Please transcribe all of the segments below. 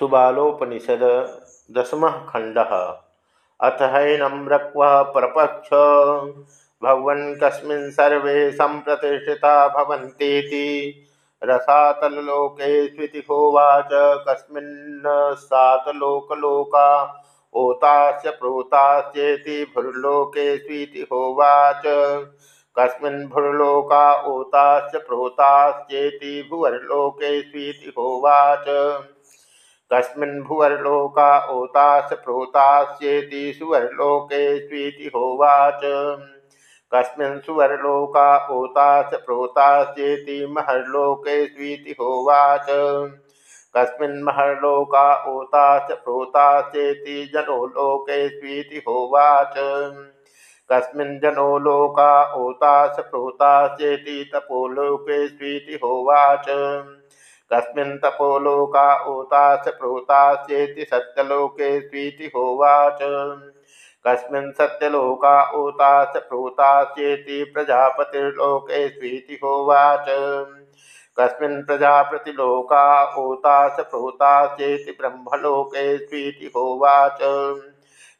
सुबालोपनिषद दसम खंड अथ हैनम रक्व प्रपक्ष भगवन् कस्मिन् सर्वे सम्प्रतिष्ठिता भवन्तीति। रसातलोके स्विति होवाच कस्मिन्नसातलोकलोका ओतास्य प्रोतास्येति भुर्लोके स्वीति होवाच कस्मिन् भुर्लोका ओतास्य प्रोतास्येति भुवर्लोके स्वीति होवाच कस्मिन् भुवर्लोका ओतास्य प्रोतास्येति सुवर्लोके स्वीति होवाच। कस्मिन् सुवर्लोका ओतास्य प्रोतास्येति महर्लोके स्वीति होवाच। कस्मिन् महर्लोका ओतास्य प्रोतास्येति जनो लोके स्वीति होवाच। कस्मिन् जनो लोका ओतास प्रोतास्येति तपोलोके स्वीति होवाच। कस्मिन् तपोलोका ओतास प्रोतास्येति सत्यलोके स्वीति होवाच। कस्मिन् सत्यलोका ओतास प्रोतास्येति प्रजापतिर्लोके स्वीति होवाच। कस्मिन् प्रजापतिलोका ओतास प्रोतास्येति ब्रह्मलोके स्वीति होवाच।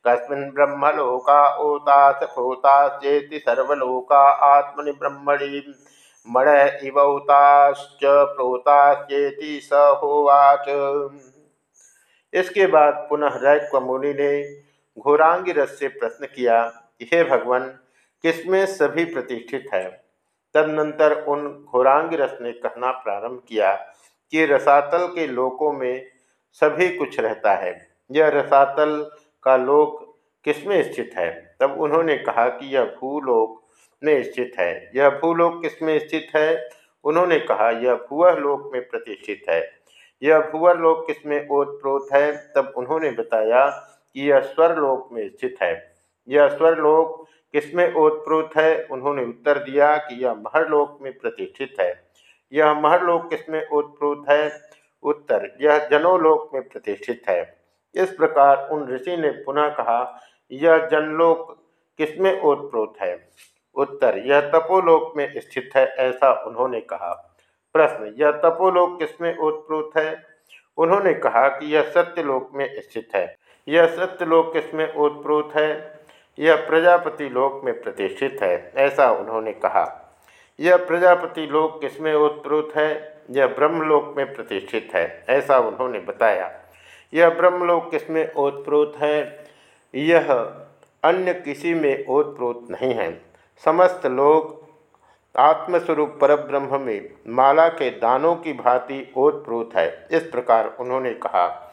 कस्मिन् ब्रह्मलोका ओतास भूताश्चेति सर्वलोका आत्मनि ब्रह्मणि मण इवताश्च प्रोताश्चेति स होवाच। इसके बाद पुनः रैक्व मुनि ने घोरांगी रस से प्रश्न किया हे भगवान, किसमें सभी प्रतिष्ठित है? तदनंतर उन घोरांगी रस ने कहना प्रारंभ किया कि, रसातल के लोकों में सभी कुछ रहता है। यह रसातल का लोक किसमें स्थित है? तब उन्होंने कहा कि, यह भूलोक में स्थित है। यह भूलोक किसमें स्थित है? उन्होंने कहा, यह भूवह लोक में प्रतिष्ठित है। यह भूवर लोक किसमें ओतप्रोत है? तब उन्होंने बताया कि यह स्वरलोक में स्थित है। यह स्वरलोक किसमें ओतप्रोत है? उन्होंने उत्तर दिया कि यह महरलोक में प्रतिष्ठित है। यह महरलोक किसमें ओतप्रोत है? उत्तर, यह जनोलोक में प्रतिष्ठित है। इस प्रकार उन ऋषि ने पुनः कहा, यह जनलोक किसमें ओतप्रोत है? उत्तर, यह तपोलोक में स्थित है, ऐसा उन्होंने कहा। प्रश्न, यह तपोलोक किसमें ओतप्रोत है? उन्होंने कहा कि यह सत्यलोक में स्थित है। यह सत्यलोक किसमें ओतप्रोत है? यह प्रजापति लोक में प्रतिष्ठित है, ऐसा उन्होंने कहा। यह प्रजापति लोक किसमें ओतप्रोत है? यह ब्रह्मलोक में प्रतिष्ठित है, ऐसा उन्होंने बताया। यह ब्रह्मलोक किसमें ओतप्रोत है? यह अन्य किसी में ओतप्रोत नहीं है। समस्त लोग आत्मस्वरूप परब्रह्म में माला के दानों की भांति ओतप्रोत है। इस प्रकार उन्होंने कहा,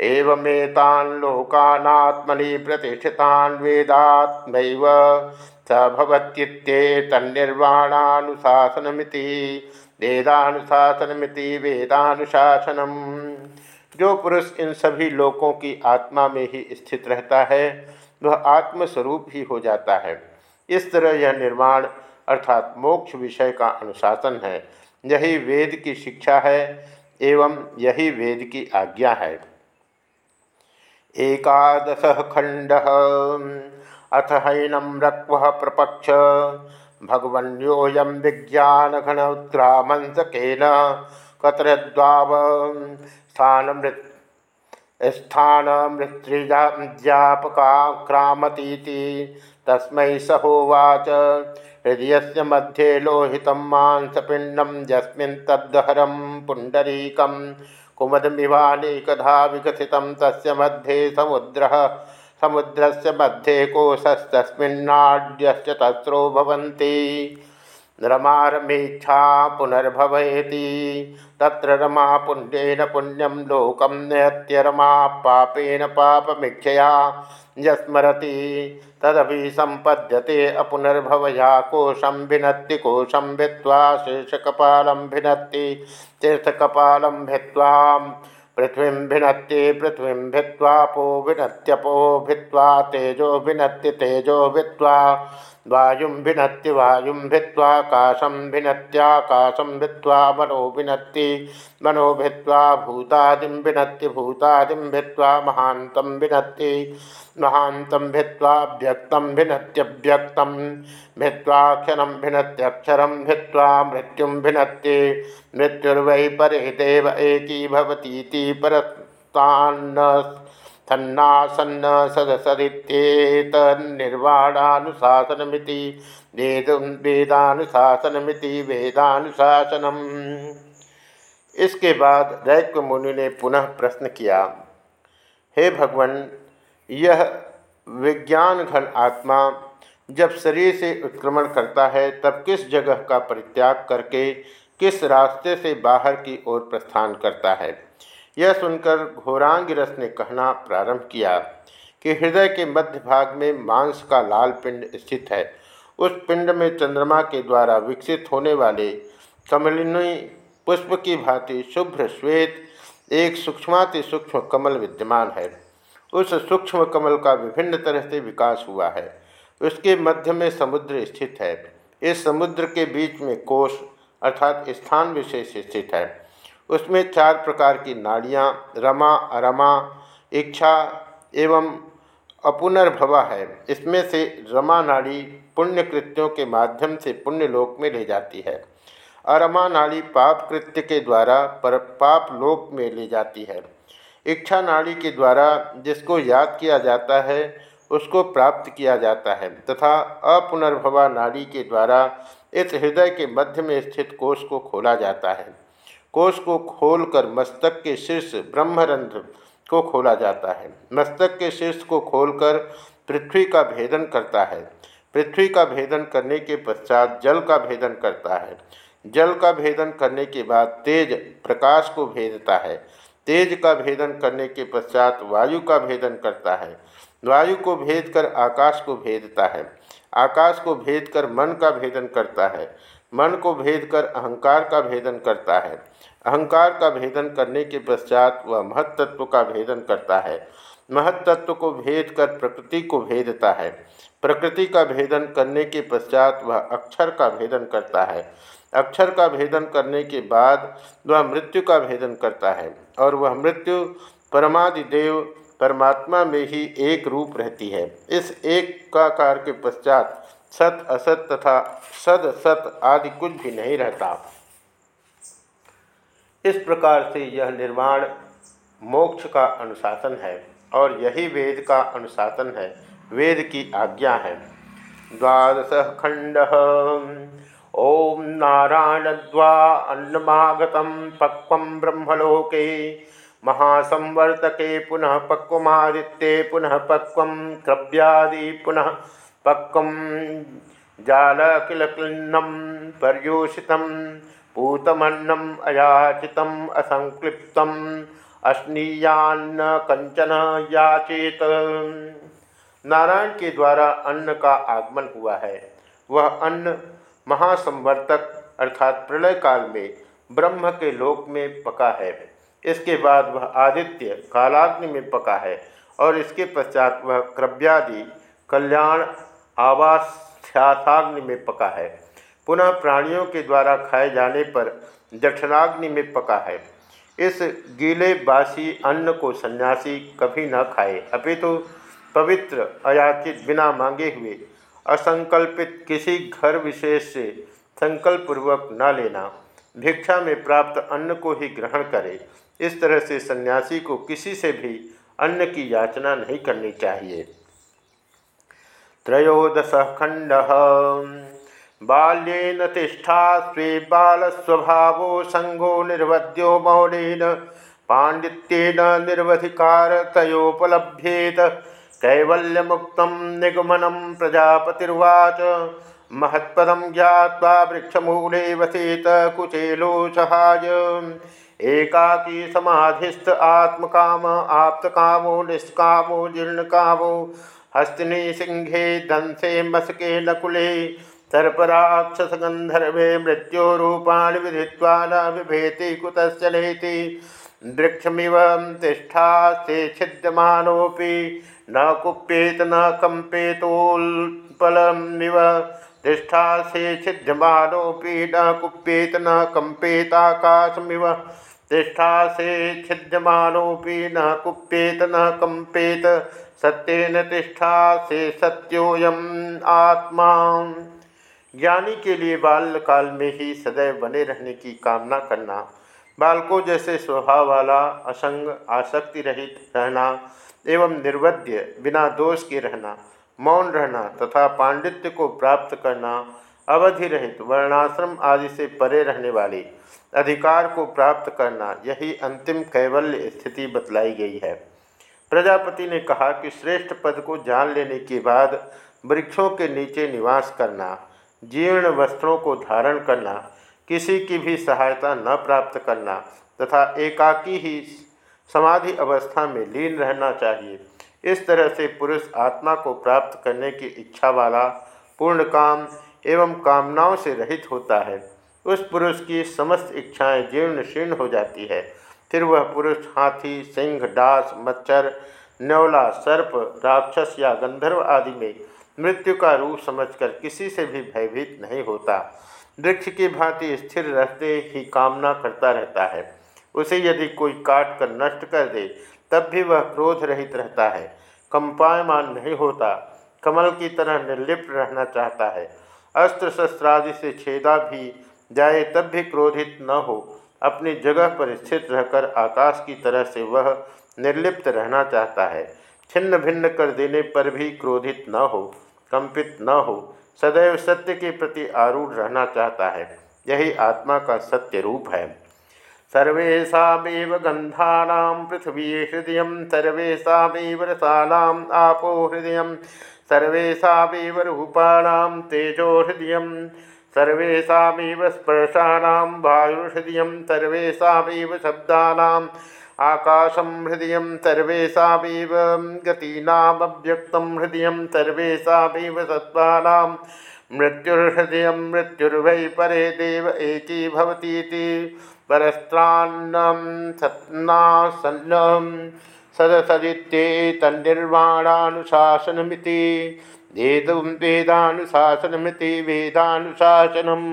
एवमेतान लोकानात्मनि प्रतिष्ठितान वेदात्म सभवत्ये तन्निर्वाणानुशासनमिति वेदानुशासनमिति वेदानुशासनम। जो पुरुष इन सभी लोकों की आत्मा में ही स्थित रहता है, वह आत्मस्वरूप ही हो जाता है। इस तरह यह निर्माण अर्थात मोक्ष विषय का अनुशासन है। यही वेद की शिक्षा है एवं यही वेद की आज्ञा है। एकादश खंड अथ हैनम रक्व प्रपक्ष। भगवन्योयम विज्ञान घन उत्क्रामंसकेन कतरद्वाव स्थान मृत स्थान मृत्युजापकाक्रामतीति तस्म सहोवाच। होवाच हृदय से मध्ये लोहित मांसपिंडम यस्मिन् पुंडरीक कुमदमिवानेकधा विकसित तस् मध्ये समुद्र। से मध्ये कोशस्तस्मिन्नाड्यश्च तस्रो रमारमेच्छा पुनर्भवयति तत्र रमा पुण्येन पुण्यम लोकम नयत्य रमा पापेन पापमीक्षया यस्मरति संपद्यते अपुनर्भवया कोशम भिन्नति कोशम भित्वा शीर्षकपालम भिन्नति तीर्थकपालम भित्वा पृथ्वी भिन्नति पृथ्वी भित्वापो भिन्नत्यपो भित्वा तेजो भिन्नति तेजो भित्वा वायुं भिनत्ति, वायुं भित्वाकाशं भिनत्याकाशं भित्वा मनो भिनत्ति, मनो भित्वा भूतादिं भिनत्ति, भूतादिं भित्वा महान्तं भिनत्ति, महान्तं भित्वा व्यक्तं भिनत्यव्यक्तं भित्वाक्षरं भिनत्यक्षरं भित्वा मृत्युं भिनत्ति, मृत्युर्वै परे देव एकी भवतीति पर तन्नासन्न सदसदित्येत निर्वाणानुशासनमिति वेद वेदानुशासनमिति, वेदानुशासनम। इसके बाद रैक्य मुनि ने पुनः प्रश्न किया, हे भगवान, यह विज्ञान घन आत्मा जब शरीर से उत्क्रमण करता है, तब किस जगह का परित्याग करके किस रास्ते से बाहर की ओर प्रस्थान करता है? यह सुनकर घोरांगिरस ने कहना प्रारंभ किया कि हृदय के मध्य भाग में मांस का लाल पिंड स्थित है। उस पिंड में चंद्रमा के द्वारा विकसित होने वाले कमलिनी पुष्प की भांति शुभ्र श्वेत, एक सूक्ष्माति सूक्ष्म कमल विद्यमान है। उस सूक्ष्म कमल का विभिन्न तरह से विकास हुआ है। उसके मध्य में समुद्र स्थित है। इस समुद्र के बीच में कोष अर्थात स्थान विशेष स्थित है। उसमें चार प्रकार की नाड़ियाँ, रमा, अरमा, इच्छा एवं अपुनर्भवा है। इसमें से रमा नाड़ी पुण्य कृत्यों के माध्यम से पुण्य लोक में ले जाती है अरमा नाड़ी पाप कृत्य के द्वारा पर पाप लोक में ले जाती है। इच्छा नाड़ी के द्वारा जिसको याद किया जाता है, उसको प्राप्त किया जाता है तथा अपुनर्भवा नाड़ी के द्वारा इस हृदय के मध्य में स्थित कोष को खोला जाता है। कोष को खोलकर मस्तक के शीर्ष ब्रह्मरंध्र को खोला जाता है। मस्तक के शीर्ष को खोलकर पृथ्वी का भेदन करता है। पृथ्वी का भेदन करने के पश्चात जल का भेदन करता है। जल का भेदन करने के बाद तेज प्रकाश को भेदता है। तेज का भेदन करने के पश्चात वायु का भेदन करता है। वायु को भेद कर आकाश को भेदता है। आकाश को भेद कर मन का भेदन करता है। मन को भेद कर अहंकार का भेदन करता है। अहंकार का भेदन करने के पश्चात वह महत्त्व का भेदन करता है। महत्त्व को भेद कर प्रकृति को भेदता है। प्रकृति का भेदन करने के पश्चात वह अक्षर का भेदन करता है। अक्षर का भेदन करने के बाद वह मृत्यु का भेदन करता है और वह मृत्यु परमादि देव परमात्मा में ही एक रूप रहती है। इस एक काकार के पश्चात सत, असत तथा सद, सत आदि कुछ भी नहीं रहता। इस प्रकार से यह निर्माण मोक्ष का अनुशासन है और यही वेद का अनुशासन है। वेद की आज्ञा है। द्वादश खंड। ओम नारायणद्वा अन्नमागत पक्व ब्रह्मलोके। महासंवर्तके पुनः पक्वमादित्ये पुनः पक्व क्रव्यादि पुनः पक्व जालकिलक्लिन्नं पर्यूषित पूतमन्नम अयाचित असंक्लिप्त अश्नीयान्न कंचन याचेत नारायण के द्वारा अन्न का आगमन हुआ है। वह अन्न महासंवर्तक अर्थात प्रलय काल में ब्रह्म के लोक में पका है। इसके बाद वह आदित्य कालाग्नि में पका है और इसके पश्चात वह क्रव्यादि कल्याण आवास्याग्नि में पका है। पुनः प्राणियों के द्वारा खाए जाने पर जठराग्नि में पका है। इस गीले बासी अन्न को सन्यासी कभी न खाए। अपितु तो पवित्र अयाचित बिना मांगे हुए असंकल्पित किसी घर विशेष से संकल्पपूर्वक न लेना, भिक्षा में प्राप्त अन्न को ही ग्रहण करे। इस तरह से सन्यासी को किसी से भी अन्न की याचना नहीं करनी चाहिए। त्रयोदश खंड बाल्येन तिष्ठा स्वे बालस्वभावो संगो निर्वध्यो मौलेन पांडित्येन निर्वधिकार तयोपलभ्येत कैवल्यमुक्त निगमनम प्रजापतिर्वाच महत्पदम ज्ञावा वृक्षमूले वसेत कुचेलो सहाय। एकाकी समाधिस्थ आत्मकाम, आप्तकामो, निष्कामो, जीर्णकामो हस्तिनी सिंहे दंसे मस्के नकुले सर्पराक्षस गंधर्वे मृत्योरूपाणि विधित्वा न बिभेति कुतश्चलेति। वृक्षमिव तिष्ठा से छिद्यमानोऽपि, न कुप्येत न कंपेतोल्पलमिव तिष्ठा से छिद्यमानोऽपि, न कुप्येत न कंपेताकाशमिव तिष्ठा छिद्यमानोपि न कुप्येत न कंपेत सत्यन तिष्ठा से सत्योयम आत्मा। ज्ञानी के लिए बाल्यकाल में ही सदैव बने रहने की कामना करना, बालकों जैसे स्वभाव वाला, असंग, आसक्ति रहित रहना एवं निर्वध्य, बिना दोष के रहना, मौन रहना तथा पांडित्य को प्राप्त करना, अवधि रहित, वर्णाश्रम आदि से परे रहने वाले, अधिकार को प्राप्त करना, यही अंतिम कैवल्य स्थिति बतलाई गई है। प्रजापति ने कहा कि श्रेष्ठ पद को जान लेने के बाद वृक्षों के नीचे निवास करना, जीर्ण वस्त्रों को धारण करना, किसी की भी सहायता न प्राप्त करना तथा एकाकी ही समाधि अवस्था में लीन रहना चाहिए। इस तरह से पुरुष आत्मा को प्राप्त करने की इच्छा वाला पूर्ण काम एवं कामनाओं से रहित होता है। उस पुरुष की समस्त इच्छाएँ जीर्ण शीर्ण हो जाती है। फिर वह पुरुष, हाथी, सिंह, डास, मच्छर न्यौला सर्प, राक्षस या गंधर्व आदि में मृत्यु का रूप समझकर किसी से भी भयभीत नहीं होता। वृक्ष की भांति स्थिर रहते ही कामना करता रहता है। उसे यदि कोई काट कर नष्ट कर दे, तब भी वह क्रोध रहित रहता है। कंपायमान नहीं होता, कमल की तरह निर्लिप्त रहना चाहता है। अस्त्र शस्त्रादि से छेदा भी जाए तब भी क्रोधित न हो। अपनी जगह पर स्थित रहकर आकाश की तरह से वह निर्लिप्त रहना चाहता है। छिन्न भिन्न कर देने पर भी क्रोधित न हो, कंपित न हो, सदैव सत्य के प्रति आरूढ़ रहना चाहता है। यही आत्मा का सत्य रूप है। सर्वेशाव गंधा पृथ्वी हृदय सर्वेशाव रसानाम आपो हृदय सर्वेशाव रूपाण तेजो हृदय। सर्वेशाव स्पर्शाणां वायुहृदय सर्वेशाव शब्दानां आकाशम हृदय सर्वेशाव गतीनाव्यक्त हृदय सर्वेशाव सत्ता मृत्युर्हृदय, मृत्युर्वै परे देव एकी भवतीति परस्त्रान्नं सत्नासन्नं सदसदित्येतन्निर्वाणानुशासनमिति वेदं वेदानुशासनमिति, वेदानुशासनम।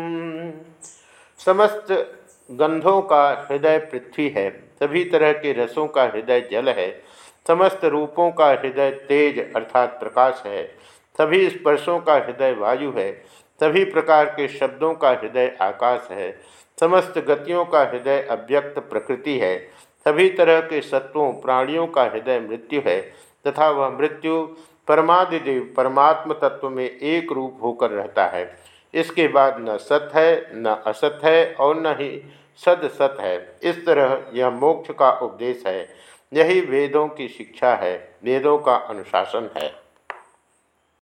समस्त गंधों का हृदय पृथ्वी है, सभी तरह के रसों का हृदय जल है, समस्त रूपों का हृदय तेज अर्थात प्रकाश है, सभी स्पर्शों का हृदय वायु है, सभी प्रकार के शब्दों का हृदय आकाश है, समस्त गतियों का हृदय अव्यक्त प्रकृति है सभी तरह के सत्वों, प्राणियों का हृदय मृत्यु है तथा वह मृत्यु परमादिदेव परमात्म तत्व में एक रूप होकर रहता है। इसके बाद न सत है, न असत है और न ही सद सत है। इस तरह यह मोक्ष का उपदेश है। यही वेदों की शिक्षा है, वेदों का अनुशासन है।